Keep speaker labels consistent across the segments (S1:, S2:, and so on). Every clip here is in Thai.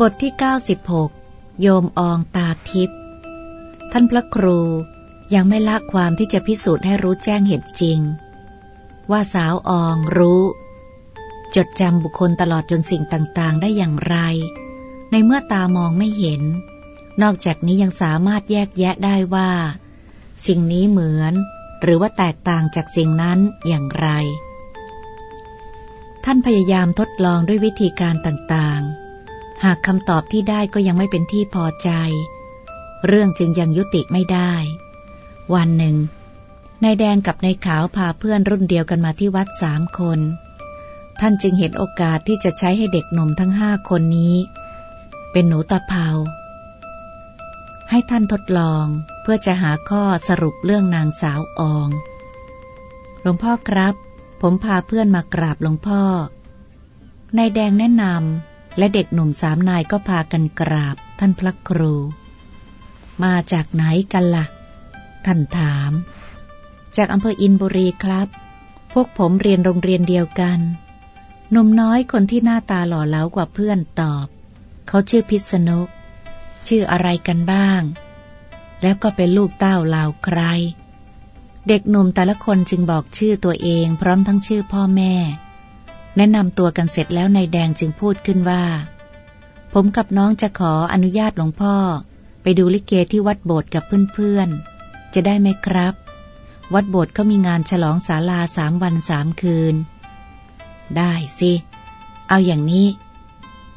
S1: บทที่ 96 โยมอองตาทิพย์ท่านพระครูยังไม่ละความที่จะพิสูจน์ให้รู้แจ้งเห็นจริง ว่าสาวอองรู้ จดจำบุคคลตลอดจนสิ่งต่างๆ ได้อย่างไร ในเมื่อตามองไม่เห็น นอกจากนี้ยังสามารถแยกแยะได้ว่า สิ่งนี้เหมือน หรือว่าแตกต่างจากสิ่งนั้นอย่างไร ท่านพยายามทดลองด้วยวิธีการต่างๆ หากคำตอบที่ได้ก็ยังไม่เป็นที่พอใจ เรื่องจึงยังยุติไม่ได้ วันหนึ่งนายแดงกับนายขาวพาเพื่อนรุ่นเดียวกันมาที่วัดสามคน ท่านจึงเห็นโอกาสที่จะใช้ให้เด็กหนุ่มทั้งห้าคนนี้ เป็นหนูตะเภาให้ท่านทดลองเพื่อจะหาข้อสรุปเรื่องนางสาวออง หลวงพ่อครับ ผมพาเพื่อนมากราบหลวงพ่อนายแดงแนะนำ และเด็กหนุ่มสามนายก็พากันกราบท่านพระครู มาจากไหนกันละ่ะ ท่านถาม จากอำเภออินบุรีครับ พวกผมเรียนโรงเรียนเดียวกันหนุ่มน้อยคนที่หน้าตาหล่อเหลากว่าเพื่อนตอบ เขาชื่อพิษณุชื่ออะไรกันบ้าง แล้วก็เป็นลูกเต้าเหล่าใคร เด็กหนุ่มแต่ละคนจึงบอกชื่อตัวเองพร้อมทั้งชื่อพ่อแม่ แนะนำตัวกันเสร็จแล้วนายแดงจึงพูดขึ้นว่า ผมกับน้องจะขออนุญาตหลวงพ่อ ไปดูลิเกที่วัดโบสถ์กับเพื่อนๆ จะได้ไหมครับ วัดโบสถ์เขามีงานฉลองศาลาสามวันสามคืน ได้สิ เอาอย่างนี้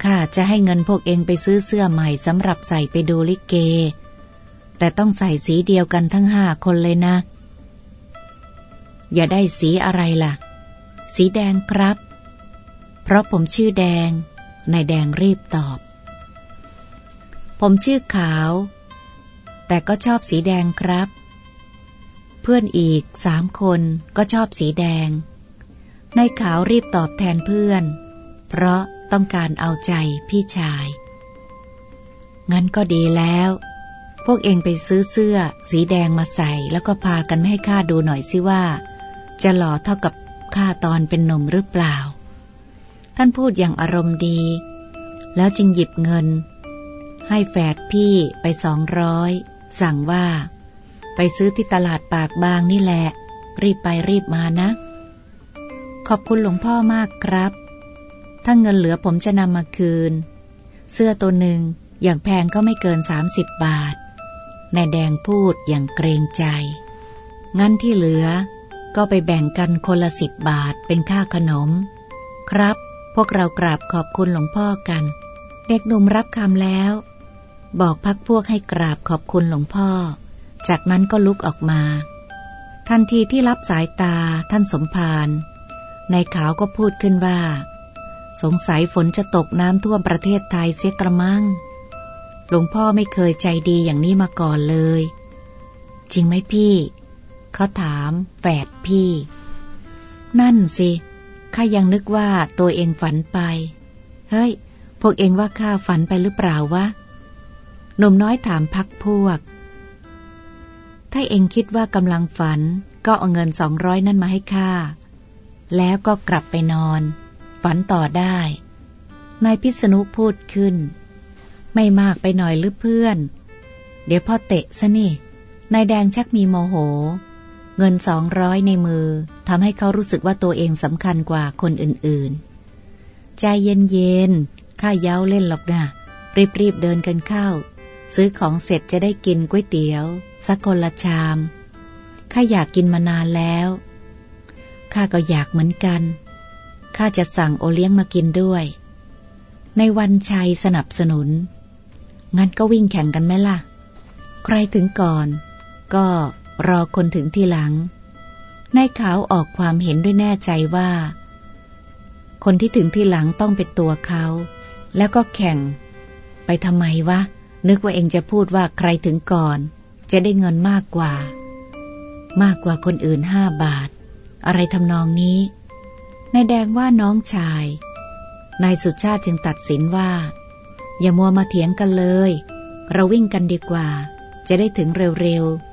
S1: ข้าจะให้เงินพวกเองไปซื้อเสื้อใหม่สำหรับใส่ไปดูลิเก แต่ต้องใส่สีเดียวกันทั้งห้าคนเลยนะ อย่าได้สีอะไรล่ะ สีแดงครับ เพราะผมชื่อแดง นายแดงรีบตอบ ผมชื่อขาว แต่ก็ชอบสีแดงครับ เพื่อนอีกสามคนก็ชอบสีแดง นายขาวรีบตอบแทนเพื่อน เพราะต้องการเอาใจพี่ชาย งั้นก็ดีแล้ว พวกเองไปซื้อเสื้อ สีแดงมาใส่แล้วก็พากันให้ข้าดูหน่อยสิว่า จะหล่อเท่ากับข้าตอนเป็นหนุ่มหรือเปล่า ท่านพูดอย่างอารมณ์ดี แล้วจึงหยิบเงิน ให้แฝดพี่ไปสองร้อยสั่งว่า ไปซื้อที่ตลาดปากบางนี่แหละ รีบไปรีบมานะ ขอบคุณหลวงพ่อมากครับ ถ้าเงินเหลือผมจะนำมาคืน เสื้อตัวหนึ่งอย่างแพงก็ไม่เกินสามสิบบาท นายแดงพูดอย่างเกรงใจ งั้นที่เหลือก็ไปแบ่งกันคนละสิบบาทเป็นค่าขนม ครับ พวกเรากราบขอบคุณหลวงพ่อกัน เด็กหนุ่มรับคำแล้ว บอกพักพวกให้กราบขอบคุณหลวงพ่อ จากนั้นก็ลุกออกมา ทันทีที่รับสายตาท่านสมภารนายขาวก็พูดขึ้นว่า สงสัยฝนจะตกน้ำท่วมประเทศไทยเสียกระมังหลวงพ่อไม่เคยใจดีอย่างนี้มาก่อนเลย จริงไหมพี่ เขาถามแฝดพี่ นั่นสิ ข้ายังนึกว่าตัวเองฝันไป เฮ้ย พวกเองว่าข้าฝันไปหรือเปล่าวะหนุ่มน้อยถามพักพวก ถ้าเองคิดว่ากำลังฝัน ก็เอาเงินสองร้อยนั่นมาให้ข้า แล้วก็กลับไปนอน ฝันต่อได้ นายพิษณุพูดขึ้น ไม่มากไปหน่อยหรือเพื่อน เดี๋ยวพ่อเตะซะนี่ นายแดงชักมีโมโห เงินสองร้อยในมือทำให้เขารู้สึกว่าตัวเองสำคัญกว่าคนอื่นๆ ใจเย็นๆ ข้าเย้าเล่นหรอกนะรีบๆเดินกันเข้า ซื้อของเสร็จจะได้กินก๋วยเตี๋ยว สักคนละชาม ข้าอยากกินมานานแล้ว ข้าก็อยากเหมือนกัน ข้าจะสั่งโอเลี้ยงมากินด้วย ในวันชัยสนับสนุน งั้นก็วิ่งแข่งกันไหมล่ะ ใครถึงก่อน ก็ รอคนถึงทีหลังนายขาวออกความเห็นด้วยแน่ใจว่า คนที่ถึงที่หลังต้องเป็นตัวเขา แล้วก็แข่ง ไปทำไมวะ นึกว่าเองจะพูดว่าใครถึงก่อน จะได้เงินมากกว่า มากกว่าคนอื่นห้าบาท อะไรทำนองนี้นายแดงว่าน้องชาย นายสุชาติจึงตัดสินว่า อย่ามัวมาเถียงกันเลย เราวิ่งกันดีกว่า จะได้ถึงเร็วๆ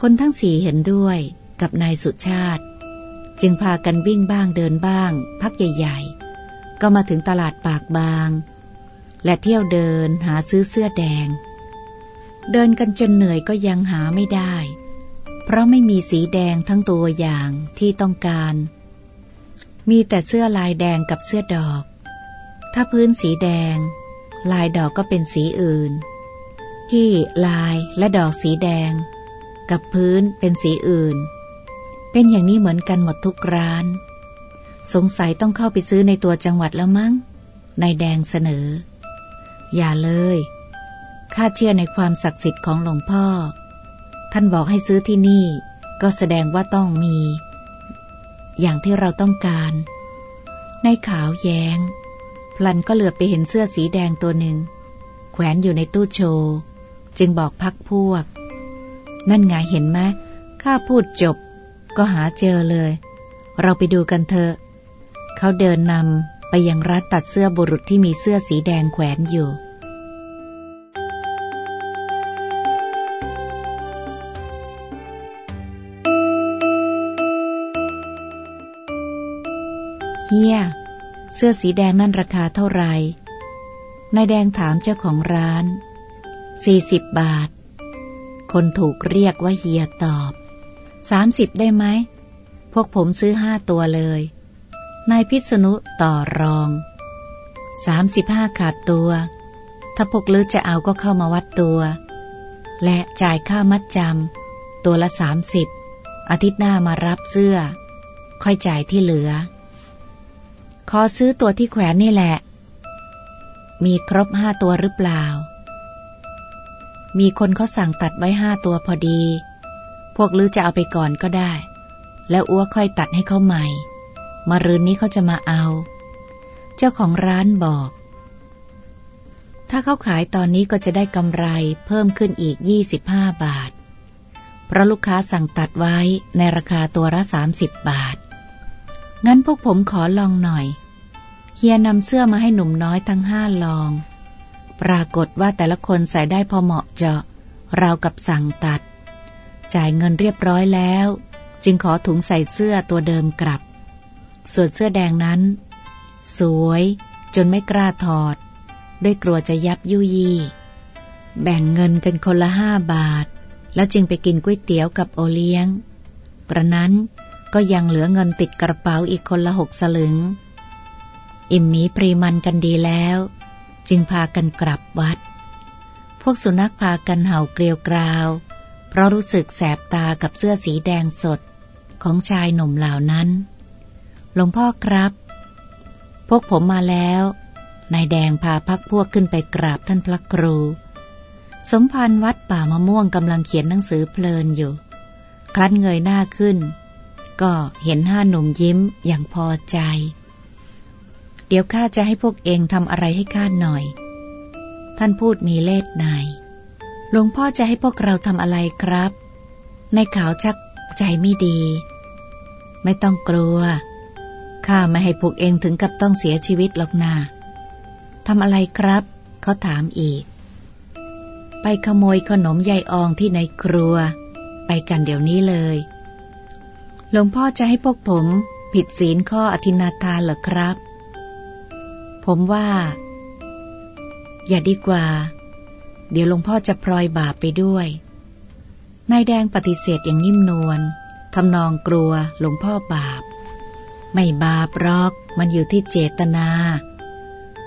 S1: คนทั้งสี่เห็นด้วยกับนายสุชาติ จึงพากันวิ่งบ้างเดินบ้าง พักใหญ่ ๆ ก็มาถึงตลาดปากบาง และเที่ยวเดินหาซื้อเสื้อแดง เดินกันจนเหนื่อยก็ยังหาไม่ได้ เพราะไม่มีสีแดงทั้งตัวอย่างที่ต้องการ มีแต่เสื้อลายแดงกับเสื้อดอก ถ้าพื้นสีแดง ลายดอกก็เป็นสีอื่น ที่ลายและดอกสีแดง กับพื้นเป็นสีอื่น เป็นอย่างนี้เหมือนกันหมดทุกร้าน สงสัยต้องเข้าไปซื้อในตัวจังหวัดแล้วมั้งนายแดงเสนอ อย่าเลยข้าเชื่อในความศักดิ์สิทธิ์ของหลวงพ่อ ท่านบอกให้ซื้อที่นี่ ก็แสดงว่าต้องมี อย่างที่เราต้องการในขาวแยง้ง พลันก็เหลือไปเห็นเสื้อสีแดงตัวหนึ่ง แขวนอยู่ในตู้โชว์ จึงบอกพักพวก นั่นไงเห็นไหมข้าพูดจบ ก็หาเจอเลย เราไปดูกันเถอะ เขาเดินนำไปยังร้านตัดเสื้อบุรุษที่มีเสื้อสีแดงแขวนอยู่เฮีย เสื้อสีแดงนั่นราคาเท่าไหร่นายแดงถามเจ้าของร้านสี่สิบบาท คนถูกเรียกว่าเฮียตอบสามสิบได้ไหม พวกผมซื้อห้าตัวเลย นายพิษณุต่อรองสามสิบห้าขาดตัว ถ้าพวกลือจะเอาก็เข้ามาวัดตัว และจ่ายค่ามัดจำตัวละสามสิบอาทิตย์หน้ามารับเสื้อ ค่อยจ่ายที่เหลือ ขอซื้อตัวที่แขวนนี่แหละ มีครบห้าตัวหรือเปล่า มีคนเขาสั่งตัดไว้ห้าตัวพอดี พวกลือจะเอาไปก่อนก็ได้ แล้วอ้วค่อยตัดให้เขาใหม่ มารืนนี้เขาจะมาเอา เจ้าของร้านบอก ถ้าเขาขายตอนนี้ก็จะได้กำไรเพิ่มขึ้นอีก 25 บาท เพราะลูกค้าสั่งตัดไว้ในราคาตัวละ 30 บาท งั้นพวกผมขอลองหน่อย เฮียนำเสื้อมาให้หนุ่มน้อยทั้งห้าลอง ปรากฏว่าแต่ละคนใส่ได้พอเหมาะเจาะ ราวกับสั่งตัด จ่ายเงินเรียบร้อยแล้ว จึงขอถุงใส่เสื้อตัวเดิมกลับ ส่วนเสื้อแดงนั้น สวย จนไม่กล้าถอด ด้วยกลัวจะยับยุยี แบ่งเงินกันคนละห้าบาท แล้วจึงไปกินก๋วยเตี๋ยวกับโอเลี้ยงกระนั้นก็ยังเหลือเงินติดกระเป๋าอีกคนละหกสลึง อิ่มมีปรีมันกันดีแล้ว จึงพากันกลับวัด พวกสุนัขพากันเห่าเกลียวกราว เพราะรู้สึกแสบตากับเสื้อสีแดงสดของชายหนุ่มเหล่านั้น หลวงพ่อครับ พวกผมมาแล้ว นายแดงพาพักพวกขึ้นไปกราบท่านพระครู สมภารวัดป่ามะม่วงกำลังเขียนหนังสือเพลินอยู่ ครั้นเงยหน้าขึ้น ก็เห็นห้าหนุ่มยิ้มอย่างพอใจ เดี๋ยวข้าจะให้พวกเองทำอะไรให้ข้าหน่อย ท่านพูดมีเล่ห์ในหลวงพ่อจะให้พวกเราทำอะไรครับ ในขาวชักใจไม่ดี ไม่ต้องกลัว ข้าไม่ให้พวกเองถึงกับต้องเสียชีวิตหรอกนาทำอะไรครับ เขาถามอีก ไปขโมยขนมยายอองที่ในครัว ไปกันเดี๋ยวนี้เลย หลวงพ่อจะให้พวกผมผิดศีลข้ออธินาทานเหรอครับ ผมว่า อย่าดีกว่า เดี๋ยวหลวงพ่อจะพลอยบาปไปด้วยนายแดงปฏิเสธอย่างนิ่มนวลทำนองกลัวหลวงพ่อบาป ไม่บาปหรอกมันอยู่ที่เจตนา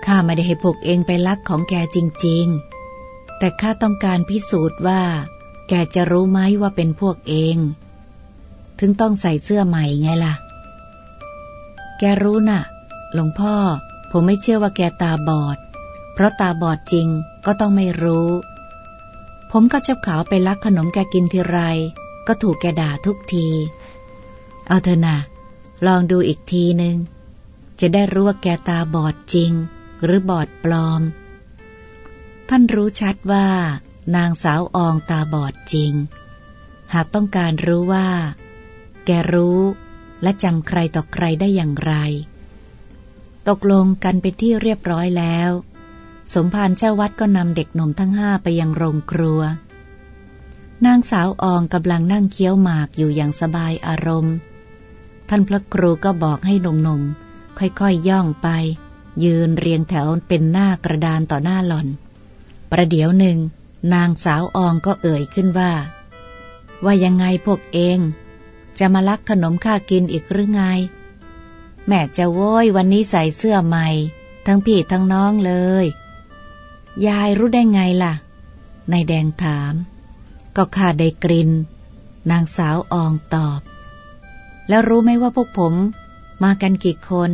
S1: ข้าไม่ได้ให้พวกเองไปลักของแกจริง ๆ แต่ข้าต้องการพิสูจน์ว่า แกจะรู้ไหมว่าเป็นพวกเอง ถึงต้องใส่เสื้อใหม่ไงล่ะ แกรู้นะ่ะ หลวงพ่อ ผมไม่เชื่อว่าแกตาบอด เพราะตาบอดจริงก็ต้องไม่รู้ ผมก็เจ้าขาวไปลักขนมแกกินทีไร ก็ถูกแกด่าทุกที เอาเถอะนะลองดูอีกทีหนึ่งจะได้รู้ว่าแกตาบอดจริง หรือบอดปลอม ท่านรู้ชัดว่า นางสาวอองตาบอดจริง หากต้องการรู้ว่า แกรู้และจำใครต่อใครได้อย่างไร ตกลงกันเป็นที่เรียบร้อยแล้ว สมภารเจ้าวัดก็นำเด็กหนุ่มทั้งห้าไปยังโรงครัว นางสาวอองกำลังนั่งเคี้ยวหมากอยู่อย่างสบายอารมณ์ ท่านพระครูก็บอกให้หนุ่มๆค่อยๆยย่องไป ยืนเรียงแถวเป็นหน้ากระดานต่อหน้าหล่อน ประเดี๋ยวหนึ่ง นางสาวอองก็เอ่ยขึ้นว่า ว่ายังไงพวกเอง จะมาลักขนมข้ากินอีกหรือไง แม่จะโว้ยวันนี้ใส่เสื้อใหม่ ทั้งพี่ทั้งน้องเลย ยายรู้ได้ไงล่ะ นายแดงถาม ก็ข้าได้กลิ่น นางสาวอองตอบ แล้วรู้ไหมว่าพวกผม มากันกี่คน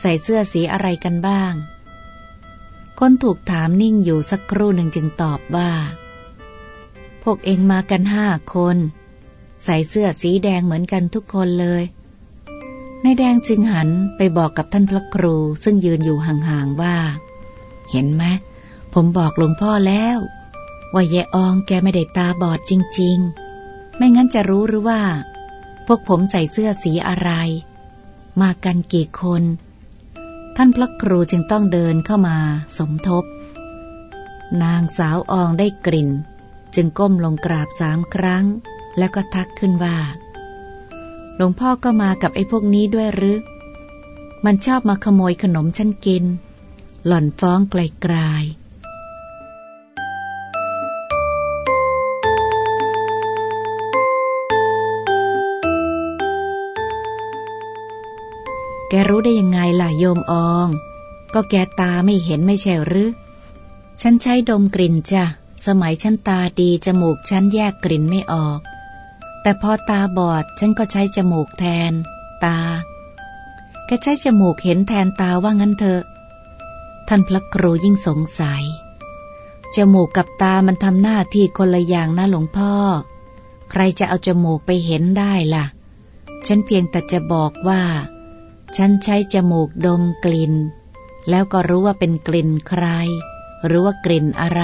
S1: ใส่เสื้อสีอะไรกันบ้าง คนถูกถามนิ่งอยู่สักครู่หนึ่งจึงตอบว่า พวกเองมากันห้าคน ใส่เสื้อสีแดงเหมือนกันทุกคนเลย นายแดงจึงหันไปบอกกับท่านพระครูซึ่งยืนอยู่ห่างๆว่า เห็นไหมผมบอกหลวงพ่อแล้ว ว่าเยอองแกไม่ได้ตาบอดจริง ๆ ไม่งั้นจะรู้หรือว่า พวกผมใส่เสื้อสีอะไร มากันกี่คน ท่านพระครูจึงต้องเดินเข้ามาสมทบ นางสาวอองได้กลิ่น จึงก้มลงกราบสามครั้ง แล้วก็ทักขึ้นว่า หลวงพ่อก็มากับไอ้พวกนี้ด้วยหรือ มันชอบมาขโมยขนมฉันกิน หล่อนฟ้องไกลๆแกรู้ได้ยังไงล่ะโยมออง ก็แกตาไม่เห็นไม่ใช่หรือ ฉันใช้ดมกลิ่นจ้ะ สมัยฉันตาดีจมูกฉันแยกกลิ่นไม่ออก แต่พอตาบอดฉันก็ใช้จมูกแทน ตา แกใช้จมูกเห็นแทนตาว่างั้นเถอะ ท่านพระครูยิ่งสงสัย จมูกกับตามันทำหน้าที่คนละอย่างนะหลวงพ่อ ใครจะเอาจมูกไปเห็นได้ล่ะ ฉันเพียงแต่จะบอกว่า ฉันใช้จมูกดมกลิ่น แล้วก็รู้ว่าเป็นกลิ่นใคร หรือว่ากลิ่นอะไร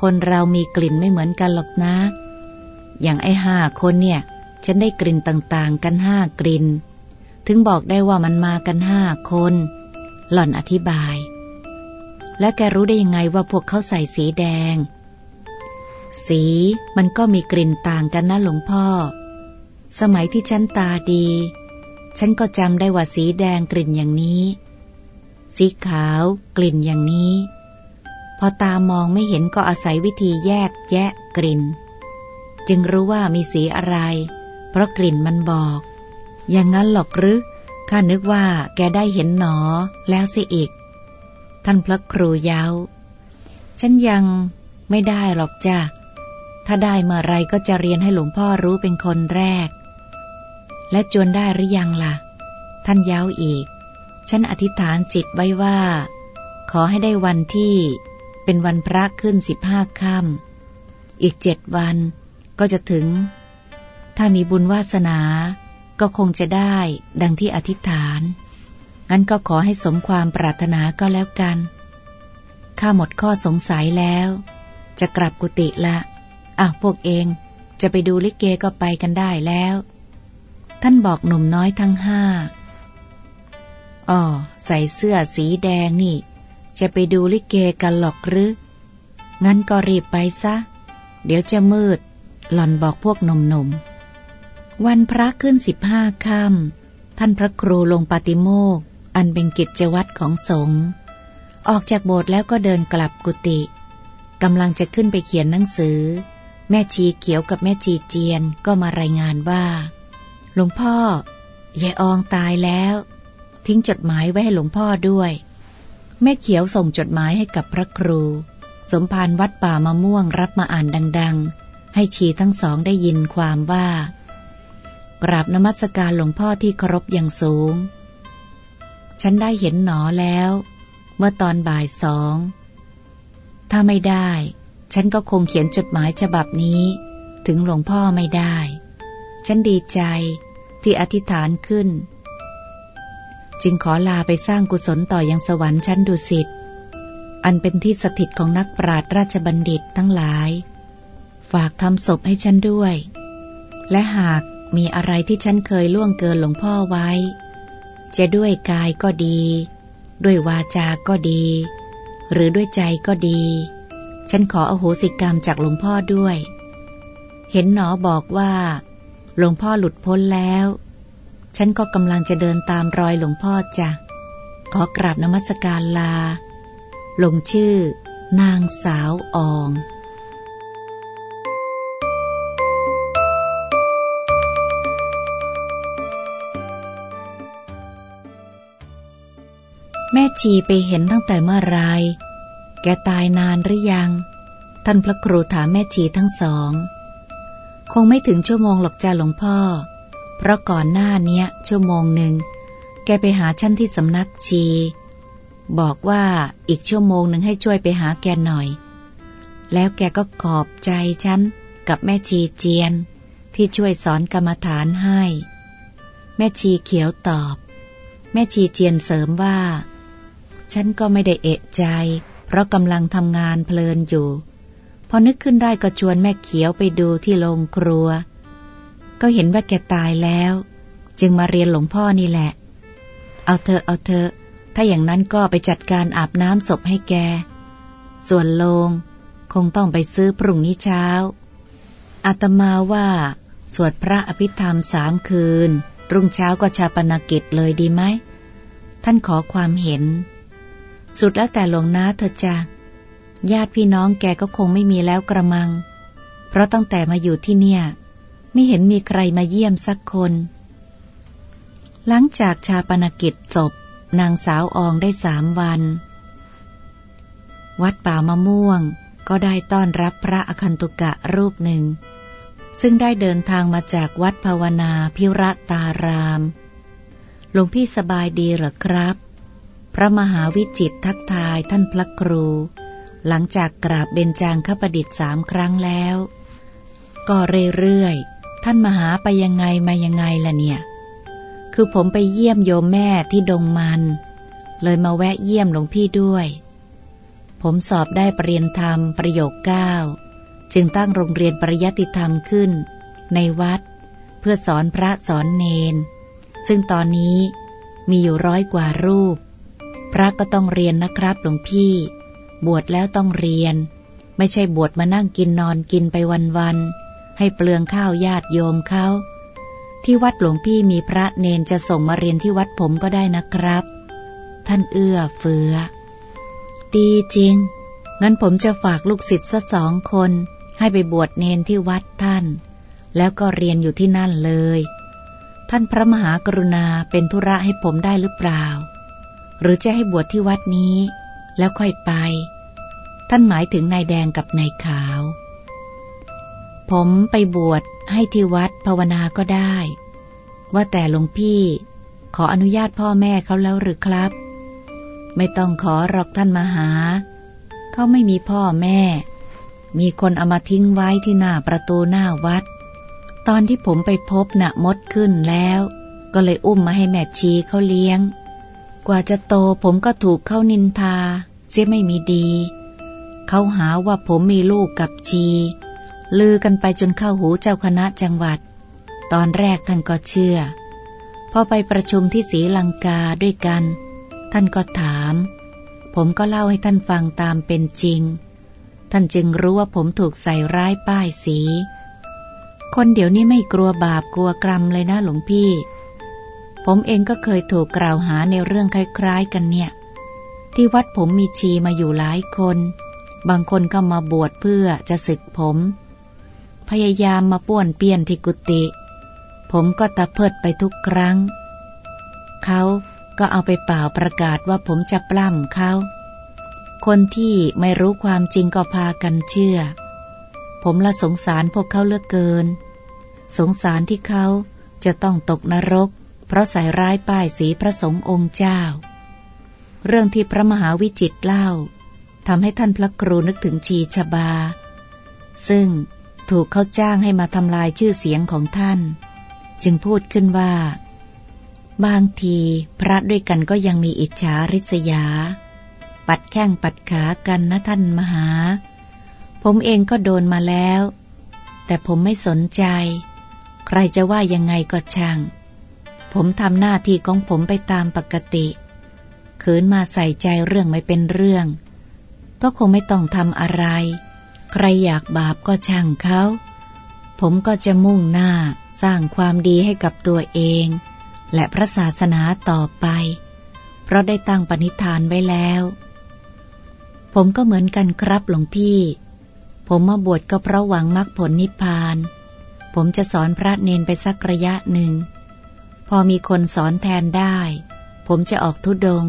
S1: คนเรามีกลิ่นไม่เหมือนกันหรอกนะ อย่างไอ้ห้าคนเนี่ย ฉันได้กลิ่นต่างๆ กันห้ากลิ่น ถึงบอกได้ว่ามันมากันห้าคน หล่อนอธิบาย และแกรู้ได้ยังไงว่าพวกเขาใส่สีแดง สีมันก็มีกลิ่นต่างกันนะหลวงพ่อ สมัยที่ฉันตาดี ฉันก็จำได้ว่าสีแดงกลิ่นอย่างนี้ สีขาวกลิ่นอย่างนี้ พอตามองไม่เห็นก็อาศัยวิธีแยกแยะกลิ่น จึงรู้ว่ามีสีอะไร เพราะกลิ่นมันบอก อย่างนั้นหรอกหรือข้านึกว่าแกได้เห็นหนอแล้วสิอีก ท่านพระครูเย้า ฉันยังไม่ได้หรอกจ้ะถ้าได้เมื่อไรก็จะเรียนให้หลวงพ่อรู้เป็นคนแรก และจวนได้หรือยังละ่ะ ท่านย้าอีก ฉันอธิษฐานจิตไว้ว่า ขอให้ได้วันที่เป็นวันพระขึ้นสิบห้าค่ำอีกเจ็ดวัน ก็จะถึง ถ้ามีบุญวาสนา ก็คงจะได้ดังที่อธิษฐาน งั้นก็ขอให้สมความปรารถนาก็แล้วกัน ข้าหมดข้อสงสัยแล้ว จะกลับกุฏิละอ้าวพวกเองจะไปดูลิเกก็ไปกันได้แล้ว ท่านบอกหนุ่มน้อยทั้งห้าอ๋อใส่เสื้อสีแดงนี่ จะไปดูลิเกกันหรอกหรือ งั้นก็รีบไปซะ เดี๋ยวจะมืด หล่อนบอกพวกนุ่มวันพระขึ้นสิบห้าค่ำท่านพระครูลงปฏิโมกอันเป็นกิจวัตรของสงฆ์ออกจากโบสถ์แล้วก็เดินกลับกุฏิกำลังจะขึ้นไปเขียนหนังสือ แม่ชีเขียวกับแม่ชีเจียนก็มารายงานว่า หลวงพ่อยายอองตายแล้ว ทิ้งจดหมายไว้ให้หลวงพ่อด้วย แม่เขียวส่งจดหมายให้กับพระครู สมภารวัดป่ามะม่วงรับมาอ่านดัง ๆ ให้ชีทั้งสองได้ยินความว่า กราบนมัสการหลวงพ่อที่เคารพอย่างสูง ฉันได้เห็นหนอแล้ว เมื่อตอนบ่ายสอง ถ้าไม่ได้ ฉันก็คงเขียนจดหมายฉบับนี้ ถึงหลวงพ่อไม่ได้ ฉันดีใจที่อธิษฐานขึ้น จึงขอลาไปสร้างกุศลต่อยังสวรรค์ชั้นดุสิตอันเป็นที่สถิตของนักปราชญ์ราชบัณฑิตทั้งหลาย ฝากทำศพให้ฉันด้วย และหากมีอะไรที่ฉันเคยล่วงเกินหลวงพ่อไว้ จะด้วยกายก็ดี ด้วยวาจาก็ดี หรือด้วยใจก็ดี ฉันขออโหสิกรรมจากหลวงพ่อด้วย เห็นหนอบอกว่า หลวงพ่อหลุดพ้นแล้ว ฉันก็กำลังจะเดินตามรอยหลวงพ่อจ้ะขอกราบนมัสการลา ลงชื่อนางสาวออง แม่ชีไปเห็นตั้งแต่เมื่อไร แกตายนานหรือยัง ท่านพระครูถามแม่ชีทั้งสอง คงไม่ถึงชั่วโมงหรอกจ้าหลวงพ่อ เพราะก่อนหน้าเนี้ย ชั่วโมงหนึ่ง แกไปหาฉันที่สำนักชี บอกว่าอีกชั่วโมงหนึ่งให้ช่วยไปหาแกหน่อย แล้วแกก็ขอบใจฉันกับแม่ชีเจียน ที่ช่วยสอนกรรมฐานให้ แม่ชีเขียวตอบ แม่ชีเจียนเสริมว่า ฉันก็ไม่ได้เอะใจ เพราะกำลังทำงานเพลินอยู่ พอนึกขึ้นได้ก็ชวนแม่เขียวไปดูที่โรงครัว ก็เห็นว่าแกตายแล้ว จึงมาเรียนหลวงพ่อนี่แหละ เอาเธอเอาเธอ ถ้าอย่างนั้นก็ไปจัดการอาบน้ำศพให้แก ส่วนโลง คงต้องไปซื้อพรุ่งนี้เช้า อาตมาว่า สวดพระอภิธรรมสามคืน รุ่งเช้าก็ชาปนกิจเลยดีไหมท่านขอความเห็น สุดแล้วแต่หลวงนาเธอจะญาติพี่น้องแกก็คงไม่มีแล้วกระมัง เพราะตั้งแต่มาอยู่ที่เนี่ย ไม่เห็นมีใครมาเยี่ยมสักคน หลังจากชาปนกิจศพนางสาวอองได้สามวัน วัดป่ามะม่วงก็ได้ต้อนรับพระอคันตุกะรูปหนึ่ง ซึ่งได้เดินทางมาจากวัดภาวนาพิระตาราม หลวงพี่สบายดีหรอครับ พระมหาวิจิตทักทายท่านพระครู หลังจากกราบเบญจางคประดิษฐ์สามครั้งแล้ว ก็เรื่อยๆท่านมหาไปยังไงมายังไงล่ะเนี่ย คือผมไปเยี่ยมโยมแม่ที่ดงมัน เลยมาแวะเยี่ยมหลวงพี่ด้วย ผมสอบได้ปรริญญาธรรมประโยคเก้าจึงตั้งโรงเรียนปริยัติธรรมขึ้น ในวัด เพื่อสอนพระสอนเนน ซึ่งตอนนี้มีอยู่ร้อยกว่ารูป พระก็ต้องเรียนนะครับหลวงพี่ บวชแล้วต้องเรียน ไม่ใช่บวชมานั่งกินนอนกินไปวันๆให้เปลืองข้าวญาติโยมเขาที่วัดหลวงพี่มีพระเนนจะส่งมาเรียนที่วัดผมก็ได้นะครับ ท่านเอื้อเฟื้อดีจริง งั้นผมจะฝากลูกศิษย์สักสองคน ให้ไปบวชเนนที่วัดท่าน แล้วก็เรียนอยู่ที่นั่นเลย ท่านพระมหากรุณาเป็นธุระให้ผมได้หรือเปล่า หรือจะให้บวชที่วัดนี้ แล้วค่อยไป ท่านหมายถึงนายแดงกับนายขาว ผมไปบวชให้ที่วัดภาวนาก็ได้ ว่าแต่หลวงพี่ ขออนุญาตพ่อแม่เขาแล้วหรือครับ ไม่ต้องขอหรอกท่านมาหา เขาไม่มีพ่อแม่ มีคนเอามาทิ้งไว้ที่หน้าประตูหน้าวัด ตอนที่ผมไปพบนะ่ะมดขึ้นแล้ว ก็เลยอุ้มมาให้แม่ชีเขาเลี้ยง กว่าจะโตผมก็ถูกเข้านินทา เสียไม่มีดี เขาหาว่าผมมีลูกกับชีลือกันไปจนเข้าหูเจ้าคณะจังหวัด ตอนแรกท่านก็เชื่อ พอไปประชุมที่ศรีลังกาด้วยกัน ท่านก็ถาม ผมก็เล่าให้ท่านฟังตามเป็นจริง ท่านจึงรู้ว่าผมถูกใส่ร้ายป้ายสี คนเดี๋ยวนี้ไม่กลัวบาปกลัวกรรมเลยนะหลวงพี่ ผมเองก็เคยถูกกล่าวหาในเรื่องคล้ายๆกันเนี่ย ที่วัดผมมีชีมาอยู่หลายคน บางคนก็มาบวชเพื่อจะศึกผม พยายามมาป้วนเปี้ยนที่กุฏิผมก็ตะเพิดไปทุกครั้ง เขาก็เอาไปเป่าประกาศว่าผมจะปล้ำเขา คนที่ไม่รู้ความจริงก็พากันเชื่อ ผมละสงสารพวกเขาเลือกเกิน สงสารที่เขาจะต้องตกนรก ราะใส่ร้ายป้ายสีพระสงฆ์องค์เจ้า เรื่องที่พระมหาวิจิตเล่าทำให้ท่านพระครูนึกถึงชีชบา ซึ่งถูกเขาจ้างให้มาทำลายชื่อเสียงของท่าน จึงพูดขึ้นว่า บางทีพระด้วยกันก็ยังมีอิจฉาริษยา ปัดแข้งปัดขากันนะท่านมหา ผมเองก็โดนมาแล้ว แต่ผมไม่สนใจ ใครจะว่ายังไงก็ช่าง ผมทำหน้าที่ของผมไปตามปกติขืนมาใส่ใจเรื่องไม่เป็นเรื่อง ก็คงไม่ต้องทำอะไร ใครอยากบาปก็ช่างเขา ผมก็จะมุ่งหน้าสร้างความดีให้กับตัวเอง และพระศาสนาต่อไป เพราะได้ตั้งปณิธานไว้แล้ว ผมก็เหมือนกันครับหลวงพี่ ผมมาบวชก็เพราะหวังมรรคผลนิพพาน ผมจะสอนพระเนนไปสักระยะหนึ่ง พอมีคนสอนแทนได้ ผมจะออกทุดง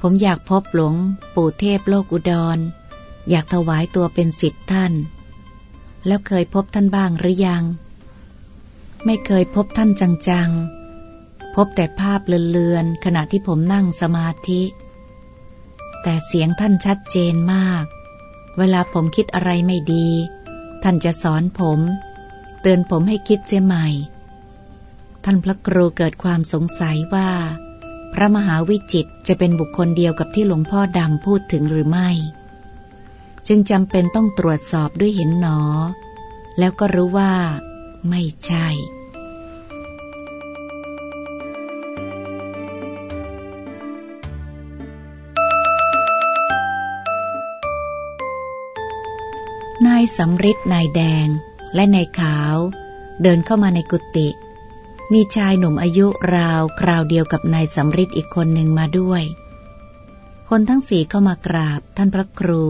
S1: ผมอยากพบหลวงปู่เทพโลกอุดร อยากถวายตัวเป็นสิทธิ์ท่าน แล้วเคยพบท่านบ้างหรือยัง ไม่เคยพบท่านจังๆ พบแต่ภาพเลือนๆขณะที่ผมนั่งสมาธิ แต่เสียงท่านชัดเจนมาก เวลาผมคิดอะไรไม่ดี ท่านจะสอนผม เตือนผมให้คิดเสียใหม่ ท่านพระครูเกิดความสงสัยว่า พระมหาวิจิตจะเป็นบุคคลเดียวกับที่หลวงพ่อดำพูดถึงหรือไม่ จึงจำเป็นต้องตรวจสอบด้วยเห็นหนอ แล้วก็รู้ว่า ไม่ใช่นายสำริดนายแดงและนายขาว เดินเข้ามาในกุฏิ มีชายหนุ่มอายุราวคราวเดียวกับนายสำริดอีกคนหนึ่งมาด้วย คนทั้งสี่เข้ามากราบท่านพระครู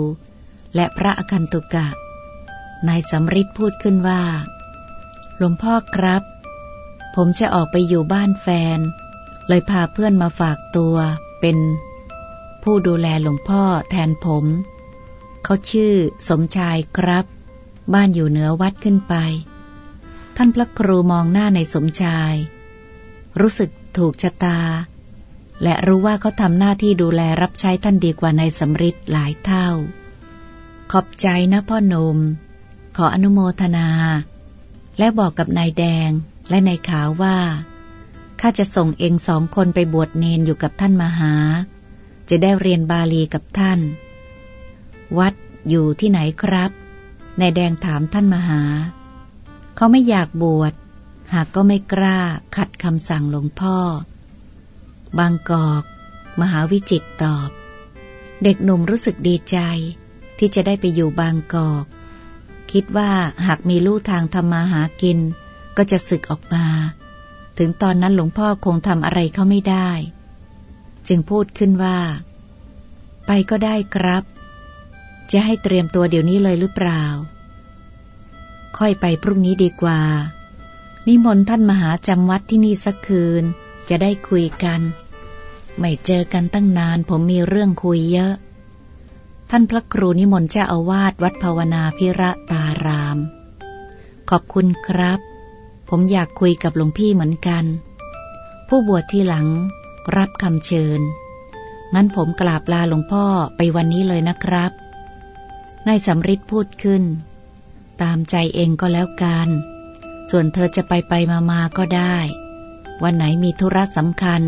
S1: และพระอคันตุกะ นายสำริดพูดขึ้นว่า หลวงพ่อครับ ผมจะออกไปอยู่บ้านแฟน เลยพาเพื่อนมาฝากตัวเป็น ผู้ดูแลหลวงพ่อแทนผม เขาชื่อสมชายครับ บ้านอยู่เหนือวัดขึ้นไป ท่านพระครูมองหน้าในสมชาย รู้สึกถูกชะตา และรู้ว่าเขาทำหน้าที่ดูแลรับใช้ท่านดีกว่าในสำริดหลายเท่า ขอบใจนะพ่อหนม ขออนุโมทนา และบอกกับนายแดงและนายขาวว่าข้าจะส่งเองสองคนไปบวชเนนอยู่กับท่านมหา จะได้เรียนบาลีกับท่าน วัดอยู่ที่ไหนครับนายแดงถามท่านมหา เขาไม่อยากบวช หากก็ไม่กล้าขัดคำสั่งหลวงพ่อ บางกอก มหาวิจิตตอบ เด็กหนุ่มรู้สึกดีใจที่จะได้ไปอยู่บางกอก คิดว่าหากมีลู่ทางทำมาหากิน ก็จะศึกออกมา ถึงตอนนั้นหลวงพ่อคงทำอะไรเขาไม่ได้ จึงพูดขึ้นว่า ไปก็ได้ครับ จะให้เตรียมตัวเดี๋ยวนี้เลยหรือเปล่า ค่อยไปพรุ่งนี้ดีกว่า นิมนต์ท่านมหาจำวัดที่นี่สักคืน จะได้คุยกัน ไม่เจอกันตั้งนานผมมีเรื่องคุยเยอะ ท่านพระครูนิมนต์เจ้าอาวาสวัดภาวนาพิระตาราม ขอบคุณครับ ผมอยากคุยกับหลวงพี่เหมือนกัน ผู้บวชที่หลังรับคำเชิญ งั้นผมกราบลาหลวงพ่อไปวันนี้เลยนะครับนายสำริดพูดขึ้น ตามใจเองก็แล้วกัน ส่วนเธอจะไปไปมามาก็ได้ วันไหนมีธุระสำคัญ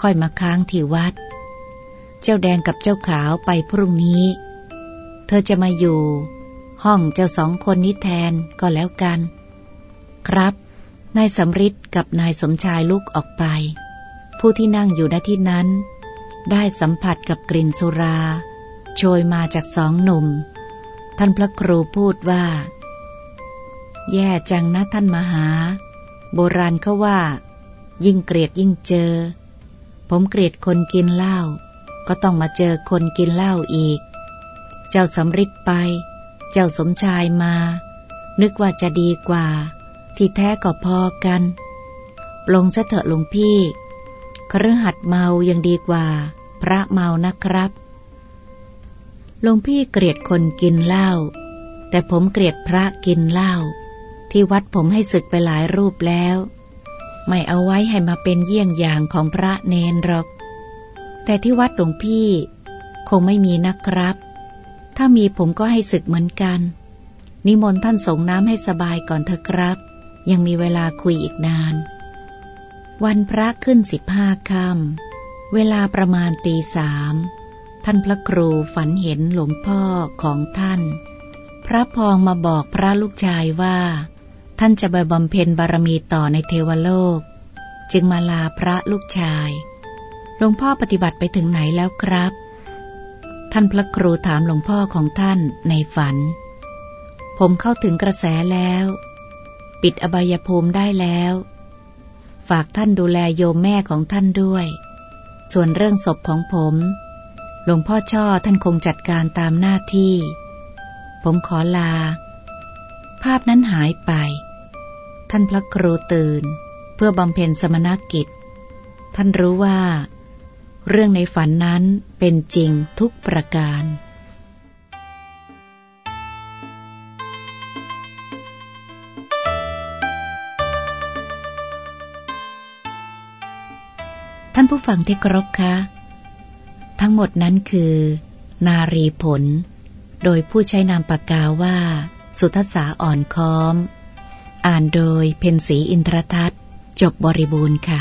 S1: ค่อยมาค้างที่วัด เจ้าแดงกับเจ้าขาวไปพรุ่งนี้ เธอจะมาอยู่ ห้องเจ้าสองคนนี้แทนก็แล้วกัน ครับนายสำริดกับนายสมชายลุกออกไป ผู้ที่นั่งอยู่ณที่นั้น ได้สัมผัสกับกลิ่นสุรา โชยมาจากสองหนุ่ม ท่านพระครูพูดว่า แย่จังนะท่านมหา โบราณเขาว่า ยิ่งเกลียดยิ่งเจอ ผมเกลียดคนกินเหล้าก็ต้องมาเจอคนกินเหล้าอีก เจ้าสำริดไป เจ้าสมชายมา นึกว่าจะดีกว่า ที่แท้ก็พอกัน ปลงซะเถอะหลวงพี่ครือหัดเมายังดีกว่า พระเมานะครับหลวงพี่เกลียดคนกินเหล้าแต่ผมเกลียดพระกินเหล้า ที่วัดผมให้ศึกไปหลายรูปแล้ว ไม่เอาไว้ให้มาเป็นเยี่ยงอย่างของพระเนนหรอก แต่ที่วัดหลวงพี่ คงไม่มีนะครับ ถ้ามีผมก็ให้ศึกเหมือนกัน นิมนต์ท่านสงน้ำให้สบายก่อนเถอะครับ ยังมีเวลาคุยอีกนาน วันพระขึ้นสิบห้าค่ำเวลาประมาณตีสามท่านพระครูฝันเห็นหลวงพ่อของท่าน พระพองมาบอกพระลูกชายว่า ท่านจะไปบำเพ็ญบารมีต่อในเทวโลก จึงมาลาพระลูกชายหลวงพ่อปฏิบัติไปถึงไหนแล้วครับ ท่านพระครูถามหลวงพ่อของท่านในฝัน ผมเข้าถึงกระแสแล้ว ปิดอบายภูมิได้แล้ว ฝากท่านดูแลโยมแม่ของท่านด้วย ส่วนเรื่องศพของผม หลวงพ่อช่อท่านคงจัดการตามหน้าที่ ผมขอลา ภาพนั้นหายไป ท่านพระครูตื่น เพื่อบำเพ็ญสมณกิจ ท่านรู้ว่า เรื่องในฝันนั้นเป็นจริงทุกประการท่านผู้ฟังที่เคารพคะ ทั้งหมดนั้นคือ นารีผล โดยผู้ใช้นามปากกาว่า สุทัศสาอ่อนค้อม อ่านโดยเพนสีอินทรทัศน์ จบบริบูรณ์ค่ะ